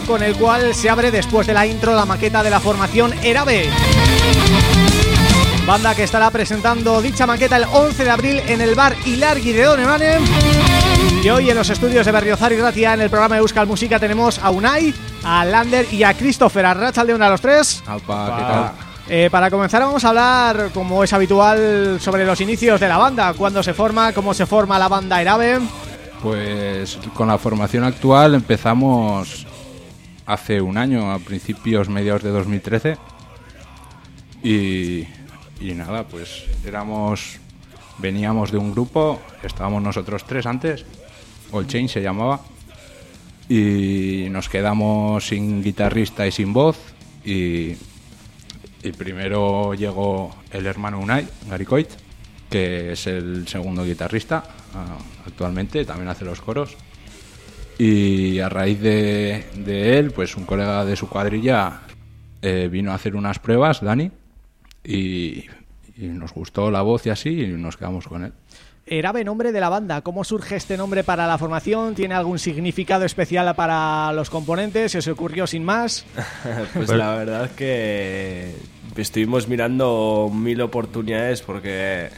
tema con el cual se abre después de la intro la maqueta de la formación Erabe. Banda que estará presentando dicha maqueta el 11 de abril en el bar Ilargui de Donemane. Y hoy en los estudios de Berriozar y Gracia en el programa de Euskal Música tenemos a Unai, a Lander y a Christopher Arrachaldeón a los tres. Apa, ¿qué tal? Eh, para comenzar vamos a hablar, como es habitual, sobre los inicios de la banda, cuándo se forma, cómo se forma la banda Erabe. Pues con la formación actual empezamos hace un año, a principios, mediados de 2013. Y, nada, pues éramos, veníamos de un grupo, estábamos nosotros tres antes, All Chain se llamaba, y nos quedamos sin guitarrista y sin voz. Y, y primero llegó el hermano Unai, Gary Coit, que es el segundo guitarrista ah, actualmente, también hace los coros. Y a raíz de, de él, pues un colega de su cuadrilla eh, vino a hacer unas pruebas, Dani, y, y nos gustó la voz y así, y nos quedamos con él. Erabe, nombre de la banda. ¿Cómo surge este nombre para la formación? ¿Tiene algún significado especial para los componentes? ¿Se ocurrió sin más? pues la verdad es que estuvimos mirando mil oportunidades porque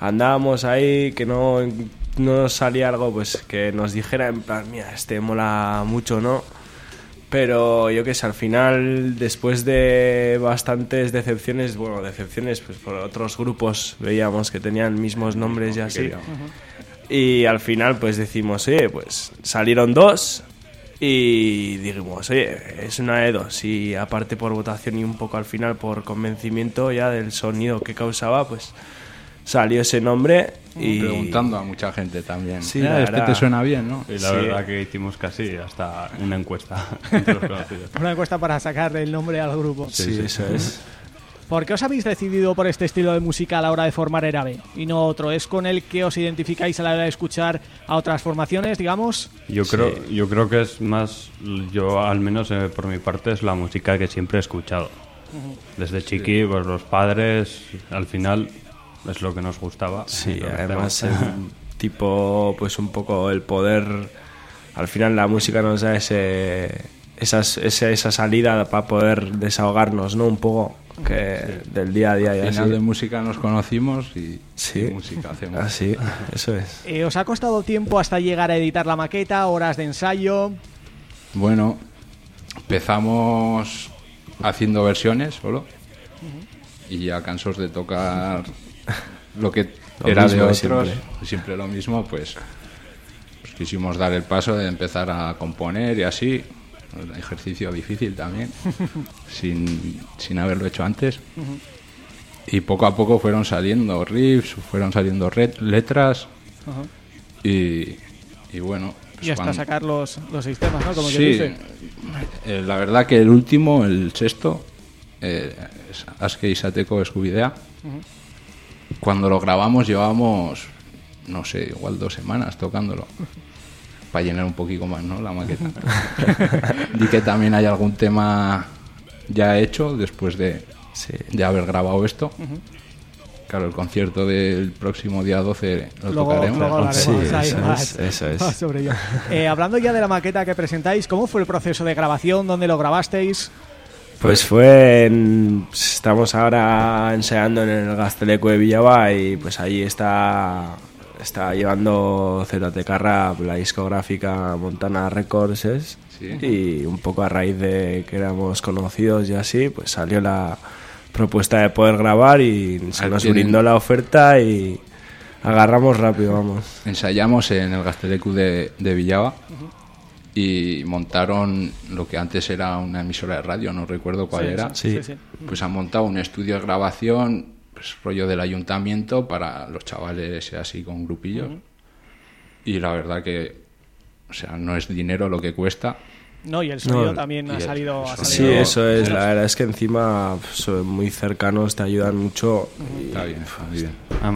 andábamos ahí que no nos salía algo pues que nos dijera en plan, mira, este mola mucho, ¿no? Pero yo que sé, al final, después de bastantes decepciones, bueno, decepciones pues por otros grupos veíamos que tenían mismos nombres y así. Y al final pues decimos, oye, pues salieron dos y dijimos, oye, es una de dos. Y aparte por votación y un poco al final por convencimiento ya del sonido que causaba, pues salió ese nombre y Preguntando a mucha gente también. Sí, "Eh, este verdad. te suena bien, ¿no? Y la Sí. verdad que hicimos casi hasta una encuesta entre los conocidos. Una encuesta para sacar el nombre al grupo. sí, eso es. ¿Por qué os habéis decidido por este estilo de música a la hora de formar Erabe y no otro? ¿Es con el que os identificáis a la hora de escuchar a otras formaciones, digamos? Yo creo, yo creo que es más, yo al menos eh, por mi parte es la música que siempre he escuchado. Desde chiqui, pues los padres, al final es lo que nos gustaba. Sí, además el tipo, pues un poco el poder, al final la música nos da ese, esas, esa, esa salida para poder desahogarnos, ¿no? Un poco que del día a día y Al así. final de música nos conocimos y, Sí. y música hacemos. Así, eso es. Eh, ¿Os ha costado tiempo hasta llegar a editar la maqueta, horas de ensayo? Bueno, empezamos haciendo versiones solo y ya cansos de tocar lo que Lo era de otros, siempre. siempre. lo mismo, pues, pues quisimos dar el paso de empezar a componer y así, un ejercicio difícil también, sin, sin haberlo hecho antes. Y poco a poco fueron saliendo riffs, fueron saliendo red- letras y, y bueno. pues y hasta cuando- sacar los, los seis temas, ¿no? Como Sí, dice. eh, la verdad que el último, el sexto, eh, es Aske Isateko Escubidea. Cuando lo grabamos llevábamos, no sé, igual dos semanas tocándolo. Para llenar un poquito más, ¿no? La maqueta. Di que también hay algún tema ya hecho después de, Sí. de haber grabado esto. Claro, el concierto del próximo día 12 lo Luego, tocaremos. luego hablaremos, Sí, eso más- es, eso es. sobre ello. Eh, hablando ya de la maqueta que presentáis, ¿cómo fue el proceso de grabación? ¿Dónde lo grabasteis? Pues fue en- Estamos ahora ensayando en el Gasteleco de Villaba y pues allí está... Está llevando ZT Carra, la discográfica Montana Records es, Sí. y un poco a raíz de que éramos conocidos y así, pues salió la propuesta de poder grabar y se Ahí nos tienen. brindó la oferta y agarramos rápido, vamos. ensayamos en el Gastelecu de, de Villava y montaron lo que antes era una emisora de radio, no recuerdo cuál Sí, era. Sí. sí. Pues han montado un estudio de grabación, pues rollo del ayuntamiento para los chavales así con grupillos. Y la verdad que, o sea, no es dinero lo que cuesta. No, y el sonido No, también ha salido, ha sonido. Sí, salido- eso es. La verdad es que encima pues, son muy cercanos, te ayudan mucho. y Está bien, está bien.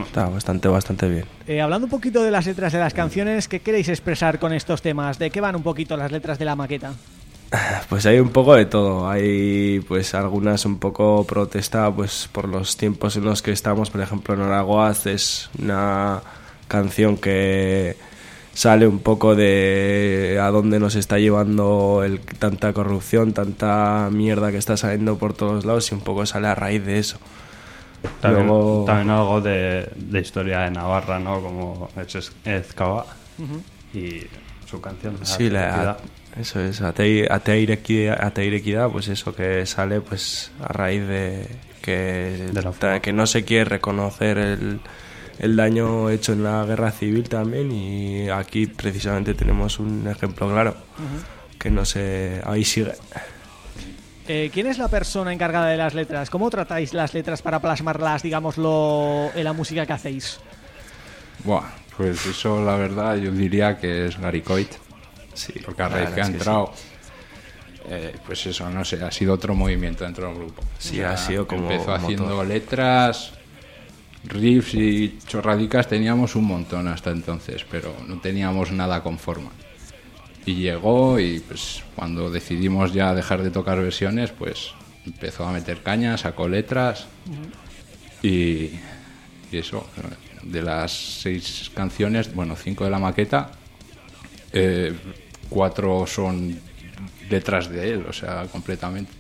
Está bastante, bastante bien. Eh, hablando un poquito de las letras de las canciones, ¿qué queréis expresar con estos temas? ¿De qué van un poquito las letras de la maqueta? Pues hay un poco de todo. Hay pues algunas un poco protesta pues por los tiempos en los que estamos. Por ejemplo, Noraguaz es una canción que sale un poco de a dónde nos está llevando el, tanta corrupción, tanta mierda que está saliendo por todos lados y un poco sale a raíz de eso. También, Luego- también algo de, de historia de Navarra, ¿no? Como es Ezcaba y su canción. Sí, la, eso es, Atei- Ateirequidad, Ateirequidad, pues eso que sale pues a raíz de que, De que no se quiere reconocer el, el daño hecho en la guerra civil también y aquí precisamente tenemos un ejemplo claro que no se ahí sigue Eh, ¿Quién es la persona encargada de las letras? ¿Cómo tratáis las letras para plasmarlas, digámoslo, en la música que hacéis? Buah, pues eso la verdad yo diría que es Gary Coit. sí Porque a raíz que ha entrado, eh, pues eso, no sé, ha sido otro movimiento dentro del grupo. Sí, ha sido como Empezó motor. haciendo letras, riffs y chorradicas, teníamos un montón hasta entonces, pero no teníamos nada con forma. Y llegó y pues cuando decidimos ya dejar de tocar versiones, pues empezó a meter caña, sacó letras y, y eso, de las seis canciones, bueno, cinco de la maqueta, eh, cuatro son letras de él, o sea, completamente.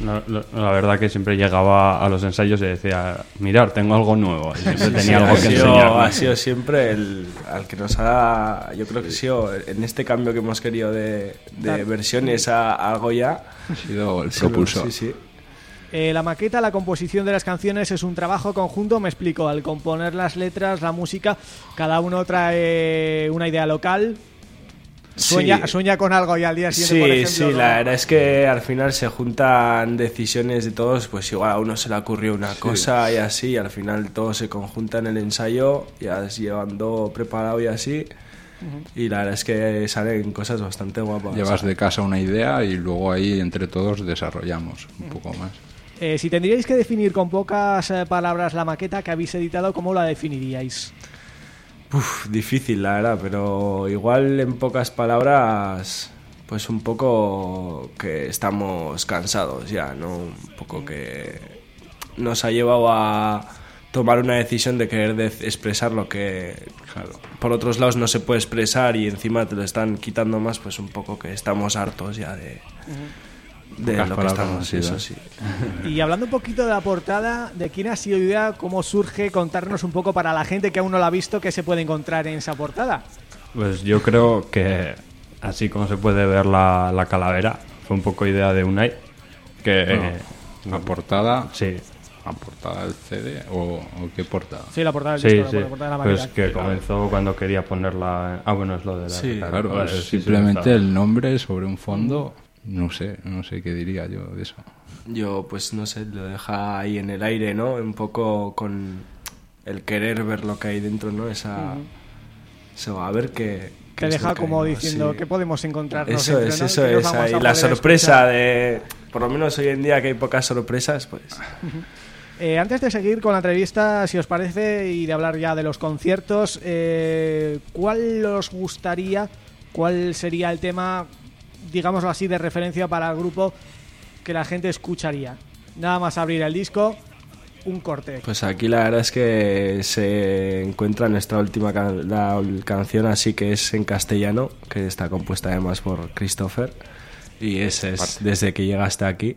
Lo- la verdad que siempre llegaba a los ensayos y decía, mirar, tengo algo nuevo. Y siempre tenía Sí, algo ha que sido, enseñar. ha sido siempre el al que nos ha yo creo que ha sido en este cambio que hemos querido de, de versiones a, a algo ya Ha sido el propulsor. sí, sí. Eh, la maqueta, la composición de las canciones es un trabajo conjunto, me explico, al componer las letras, la música, cada uno trae una idea local, sueña, Sí. sueña con algo y al día siguiente, por Sí, ejemplo... sí, ¿no? la verdad es que al final se juntan decisiones de todos, pues igual a uno se le ocurrió una cosa y así, y al final todo se conjunta en el ensayo, ya es llevando preparado y así, y la verdad es que salen cosas bastante guapas. Llevas de casa una idea y luego ahí entre todos desarrollamos un poco más. Eh, si tendríais que definir con pocas eh, palabras la maqueta que habéis editado, ¿cómo la definiríais? Uf, difícil, la verdad, pero igual en pocas palabras, pues un poco que estamos cansados ya, ¿no? Un poco que nos ha llevado a tomar una decisión de querer de- expresar lo que por otros lados no se puede expresar y encima te lo están quitando más, pues un poco que estamos hartos ya de, de Pocas lo que estamos, eso sí. Y hablando un poquito de la portada, ¿de quién ha sido idea? ¿Cómo surge? Contarnos un poco para la gente que aún no la ha visto, qué se puede encontrar en esa portada. Pues yo creo que así como se puede ver la, la calavera, fue un poco idea de Unai, que... eh, La portada, sí, la portada del CD o, o qué portada. Sí, la portada del sí, disco, sí. la portada de la Pues que comenzó cuando quería ponerla... Ah, bueno, es lo de la... Sí, Claro, Vale, es simplemente el nombre sobre un fondo, no sé, no sé qué diría yo de eso. Yo, pues no sé, lo deja ahí en el aire, ¿no? Un poco con el querer ver lo que hay dentro, ¿no? Esa. eso, a ver qué. qué Te deja que como diciendo Sí. que podemos encontrarnos Eso es, ¿no? eso Que es. ahí la sorpresa escuchar. de. Por lo menos hoy en día que hay pocas sorpresas, pues. Eh, antes de seguir con la entrevista, si os parece, y de hablar ya de los conciertos, eh, ¿cuál os gustaría, cuál sería el tema, digámoslo así, de referencia para el grupo que la gente escucharía? Nada más abrir el disco, un corte. Pues aquí la verdad es que se encuentra nuestra última can- la canción, así que es en castellano, que está compuesta además por Christopher. Y ese es desde que llega hasta aquí.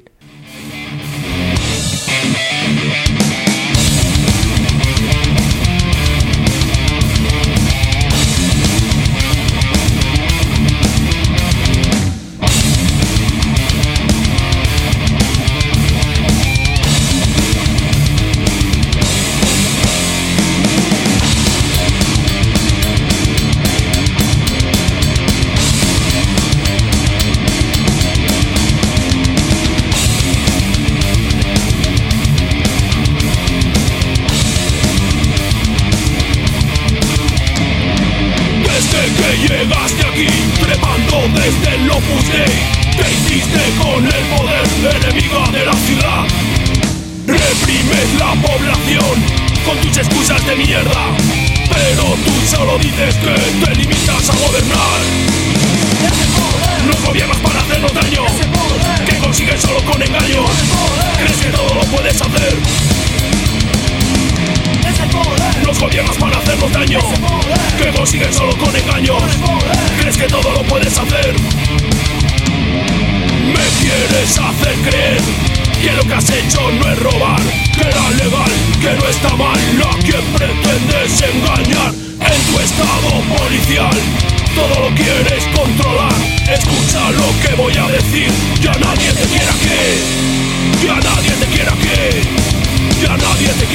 Con el poder enemiga de la ciudad. Reprimes la población con tus excusas de mierda. Pero tú solo dices que te limitas a gobernar. No gobiernas para hacernos daño. Que consigues solo con engaños. Crees que todo lo puedes hacer. Nos gobiernas para hacernos daño. Que consigues solo con engaños. Crees que todo lo puedes hacer. Me quieres hacer creer que lo que has hecho no es robar, que era legal, que no está mal. A quien pretendes engañar en tu estado policial. Todo lo quieres controlar. Escucha lo que voy a decir. Ya nadie te quiere aquí. Ya nadie te quiere aquí. Ya nadie te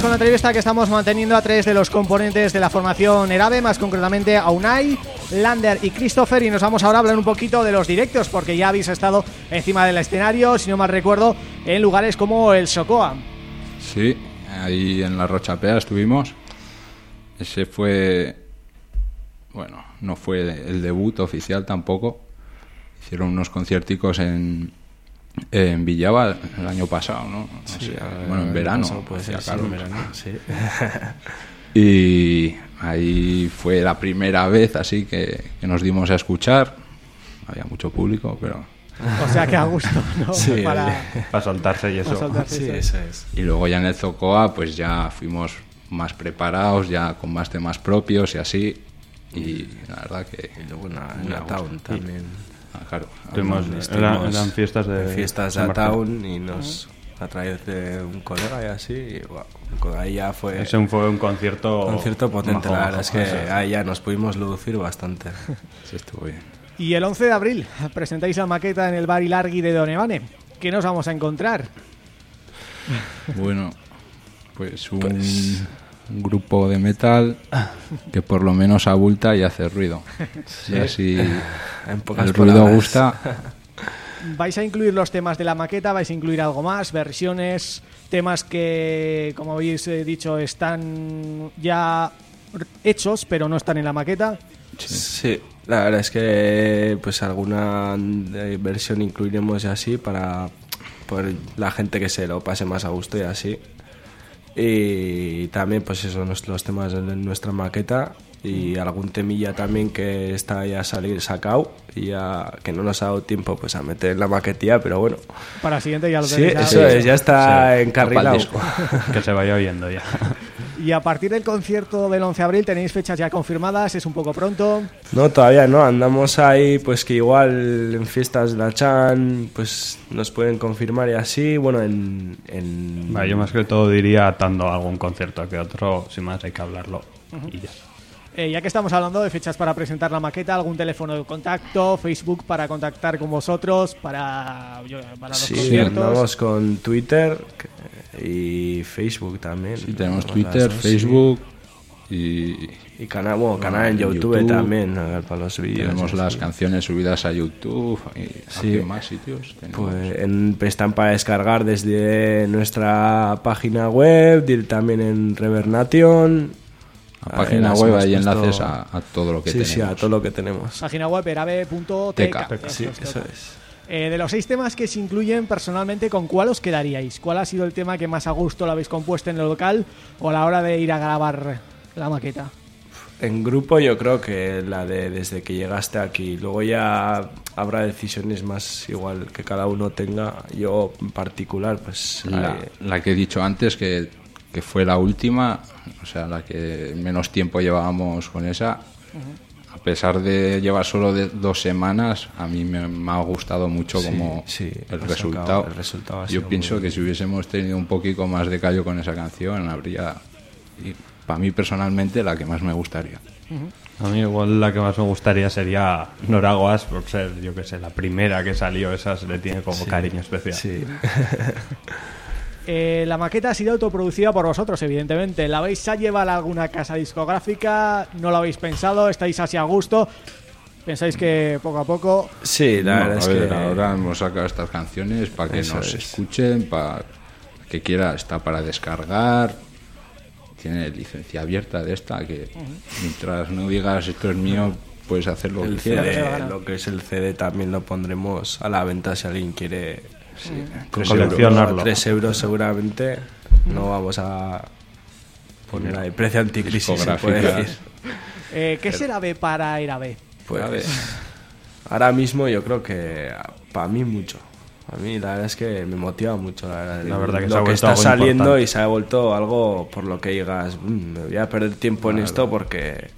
Con la entrevista que estamos manteniendo a tres de los componentes de la formación Erabe, más concretamente a Unai, Lander y Christopher y nos vamos ahora a hablar un poquito de los directos porque ya habéis estado encima del escenario, si no mal recuerdo, en lugares como el Socoa. Sí, ahí en la Rochapea estuvimos. Ese fue. Bueno, no fue el debut oficial tampoco. Hicieron unos concierticos en, en Villava el año pasado, ¿no? No sé, bueno, en verano. Pues hacía sí, en verano, sí. Y ahí fue la primera vez así que, que nos dimos a escuchar. Había mucho público, pero... O sea que a gusto, ¿no? Sí, para, Para soltarse y eso. para soltarse Sí, eso. eso es. Y luego ya en el Zocoa pues ya fuimos más preparados, ya con más temas propios y así. Y la verdad que... Y luego en la, en muy la a gusto. Town también. Ah, claro. Tuvimos- Estuvimos eran, eran fiestas de fiestas de. Town y nos a través de un colega y así. Y, guau, ahí ya fue Ese fue un concierto. concierto potente. majo, la majo. verdad es que ahí ya nos pudimos lucir bastante. Sí, estuvo bien. Y el 11 de abril presentáis la maqueta en el bar Ilargui de Donevane. ¿Qué nos vamos a encontrar? Bueno, pues un, un grupo de metal que por lo menos abulta y hace ruido. Y así En pocas el ruido palabras. gusta. ¿Vais a incluir los temas de la maqueta? ¿Vais a incluir algo más? ¿Versiones? ¿Temas que, como habéis eh, dicho, están ya hechos pero no están en la maqueta? Sí, la verdad es que pues alguna versión incluiremos y así para por la gente que se lo pase más a gusto y así. Y también pues eso, los temas de nuestra maqueta y algún temilla también que está ya a salir sacado y ya que no nos ha dado tiempo pues a meter en la maquetilla, pero bueno. Para el siguiente ya lo Sí, ya eso es, ya está Sí, encarrilado. Que se vaya oyendo ya. Y a partir del concierto del 11 de abril tenéis fechas ya confirmadas, es un poco pronto. No, todavía no. Andamos ahí, pues que igual en fiestas de la Chan, pues nos pueden confirmar y así. Bueno, en. yo más que todo diría atando a algún concierto que otro, sin más hay que hablarlo. Y ya. Eh, ya que estamos hablando de fechas para presentar la maqueta, algún teléfono de contacto, Facebook para contactar con vosotros, para, yo- para los Sí, conciertos. andamos con Twitter y Facebook también. Sí, tenemos Twitter, dos, sí. Facebook y Y canal, bueno, canal en YouTube, YouTube. también, a ver, para los vídeos. tenemos las canciones subidas a YouTube y Sí. ¿a qué más sitios tenemos? Pues en, están para descargar desde nuestra página web, también en Revernation. La página web hay puesto- enlaces a, a todo lo que sí, tenemos. sí, a todo lo que tenemos. Página web erabe.tk. Sí, Eso es. Eh, de los seis temas que se incluyen, personalmente, ¿con cuál os quedaríais? ¿Cuál ha sido el tema que más a gusto lo habéis compuesto en el local o a la hora de ir a grabar la maqueta? En grupo yo creo que la de desde que llegaste aquí. Luego ya habrá decisiones más igual que cada uno tenga. Yo en particular, pues... La, ahí- la que he dicho antes, que, que fue la última, o sea, la que menos tiempo llevábamos con esa, a pesar de llevar solo de dos semanas, a mí me, me ha gustado mucho Sí, como sí, el, resultado. el resultado Yo pienso que si hubiésemos tenido un poquito más de callo con esa canción, habría, y para mí personalmente, la que más me gustaría. A mí igual la que más me gustaría sería Noraguas, por ser, yo que sé, la primera que salió, esa se le tiene como cariño especial. Sí. Eh, la maqueta ha sido autoproducida por vosotros, evidentemente. ¿La vais a llevar a alguna casa discográfica? ¿No lo habéis pensado? ¿Estáis así a gusto? ¿Pensáis que poco a poco... Sí, la No, verdad a es ver, que... ahora hemos sacado estas canciones para que Eso nos es. escuchen, para que quiera, está para descargar. Tiene licencia abierta de esta, que mientras no digas esto es mío, puedes hacer lo El que quieras. CD, lo que es el CD también lo pondremos a la venta si alguien quiere Tres Coleccionarlo. euros. 3 euros seguramente. No vamos a poner ahí precio anticrisis, se puede decir. Eh, ¿Qué será B para Erabe? Pues ahora mismo yo creo que para mí mucho. A mí la verdad es que me motiva mucho la verdad. La verdad que lo se ha que está algo saliendo importante. y se ha vuelto algo por lo que digas, "Mm, me voy a perder tiempo en esto porque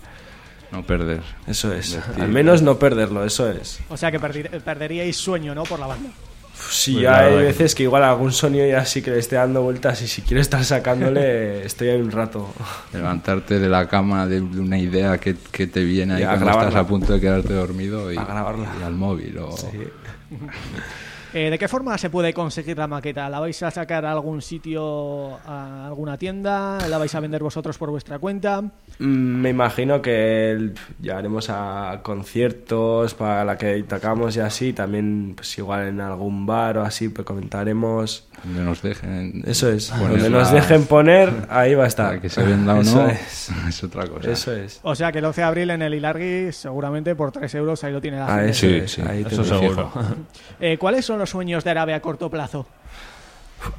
No perder. eso es. Decir, Al menos no perderlo, eso es. O sea que perderíais sueño, ¿no? Por la banda. Sí, Pues ya la hay que- veces que igual algún sonido ya sí que le esté dando vueltas y si quiero estar sacándole estoy ahí un rato. Levantarte de la cama de una idea que, que te viene ahí cuando grabarla. estás a punto de quedarte dormido y, al móvil. O, Eh, ¿De qué forma se puede conseguir la maqueta? ¿La vais a sacar a algún sitio, a alguna tienda? ¿La vais a vender vosotros por vuestra cuenta? Mm, Me imagino que el- llegaremos a conciertos para la que tocamos y así, también pues igual en algún bar o así, pues comentaremos. Donde nos dejen. Eso es, poner donde nos la- dejen poner, ahí va a estar. para que se venda o Eso no, es, es otra cosa. eso es. O sea que el 11 de abril en el Ilargi, seguramente por 3 euros, ahí lo tiene la Ah, eso Sí, ahí Eso seguro. Eh, ¿Cuáles son los sueños de Arabe a corto plazo?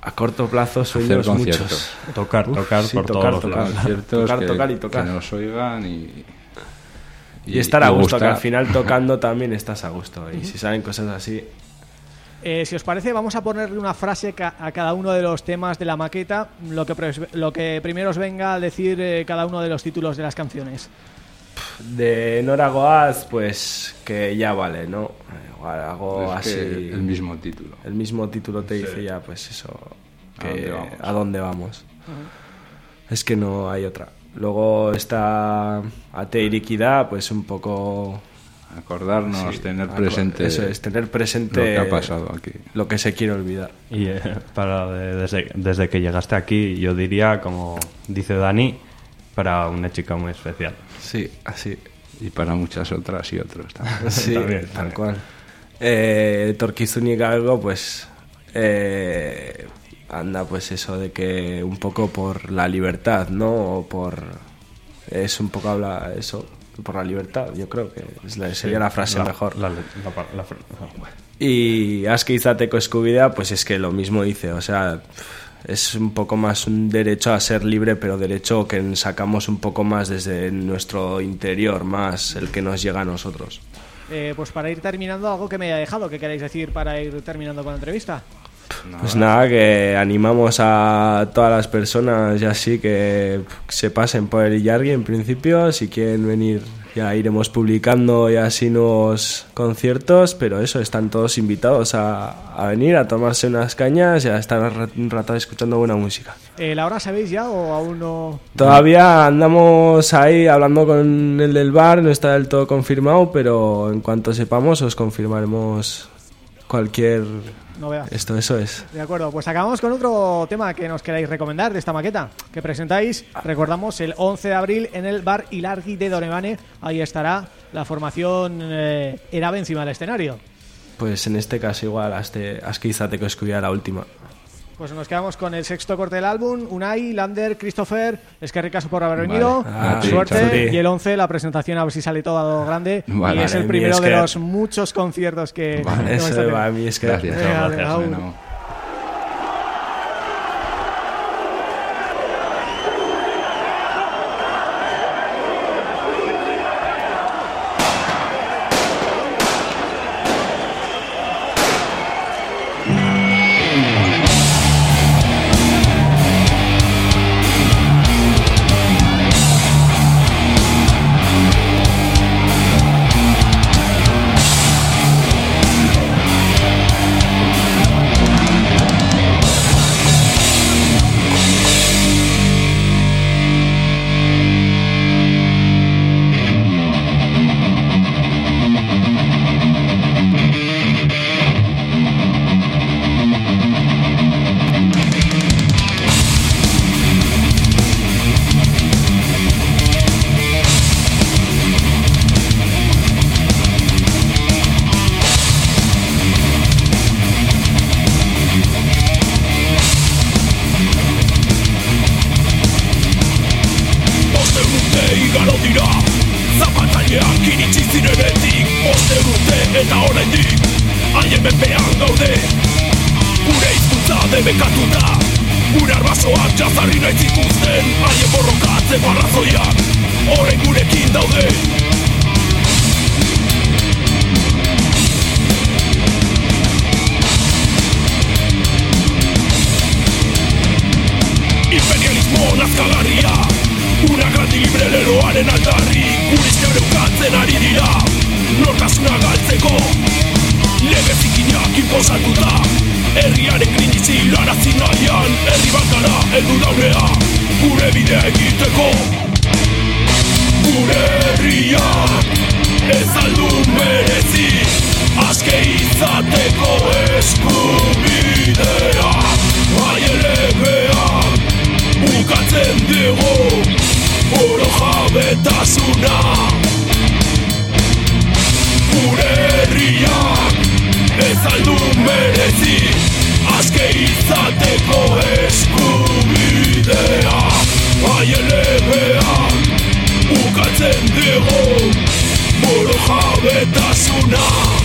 A corto plazo sueños muchos. Tocar, tocar sí, por tocar, todos los tocar. lados. Conciertos Tocar, que, tocar y tocar. que nos oigan y. Y, estar a gusto, que al final tocando también estás a gusto. Y si salen cosas así, Eh, si os parece, vamos a ponerle una frase ca- a cada uno de los temas de la maqueta, lo que, lo que primero os venga a decir eh, cada uno de los títulos de las canciones. de Nora Goaz, pues que ya vale, ¿no? Igual algo Es así. el mismo título. el mismo título te dice ya, pues eso, que ¿A dónde vamos? a dónde vamos. Es que no hay otra. Luego está Ate y Liquida, pues un poco... Acordarnos, sí, tener presente. Eso es, tener presente lo que ha pasado aquí. lo que se quiere olvidar. Y eh, para de- desde, desde que llegaste aquí, yo diría, como dice Dani, para una chica muy especial. Sí, así. Y para muchas otras y otros también. Sí, También, tal también. cual. Eh, Torquizun y Galgo, pues eh, anda pues eso de que un poco por la libertad, ¿no? O por... Es un poco habla eso, por la libertad, yo creo que es la- sería la frase La- mejor. la- la- la- la- Y Aski Izateko Escubidea, pues es que lo mismo dice, o sea, es un poco más un derecho a ser libre, pero derecho que sacamos un poco más desde nuestro interior, más el que nos llega a nosotros. Eh, pues para ir terminando, algo que me haya dejado, que queráis decir para ir terminando con la entrevista? Pues nada, que animamos a todas las personas y así que se pasen por el Illargui en principio, si quieren venir ya iremos publicando y así nuevos conciertos, pero eso, están todos invitados a, a venir a tomarse unas cañas y a estar un rato escuchando buena música. Eh, ¿La hora sabéis ya o aún no...? Todavía andamos ahí hablando con el del bar, no está del todo confirmado, pero en cuanto sepamos os confirmaremos cualquier... Novedad. Esto, eso es. De acuerdo, pues acabamos con otro tema que nos queráis recomendar de esta maqueta que presentáis, recordamos, el 11 de abril en el Bar Ilargi de Donevane. Ahí estará la formación eh, Erabe encima del escenario. Pues en este caso igual, aste, aski izateko eskubidea la última. Pues nos quedamos con el sexto corte del álbum, Unai, Lander, Christopher, es que ricasco por haber venido, Vale. Suerte, y el 11 la presentación a ver si sale todo grande Vale. y es el primero de los muchos conciertos que Vale. Eso va a mí es que... Gracias. Venga, gracias, inposatuta Herriaren krinizi larazi nahian Herri bankara eldu daunea Gure bidea egiteko. Gure herria Ez aldu merezi Azke izateko eskubidea. Haien legeak Bukatzen dugu Oro jabetasuna. Gure herriak Ez aldu merezi Azke izateko eskubidea Haien legeak Bukatzen dugu Oro jabetasuna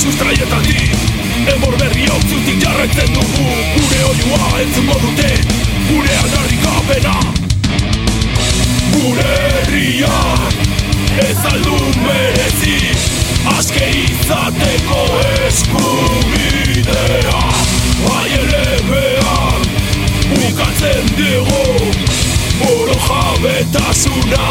sustraietatik Emor berri hau zutik jarraitzen dugu. Gure oiua entzungo dute Gure aldarrikapena. Gure herriak Ez aldu merezi Azke izateko eskubidea. Haien legeak Bukatzen dugu Oro jabetasuna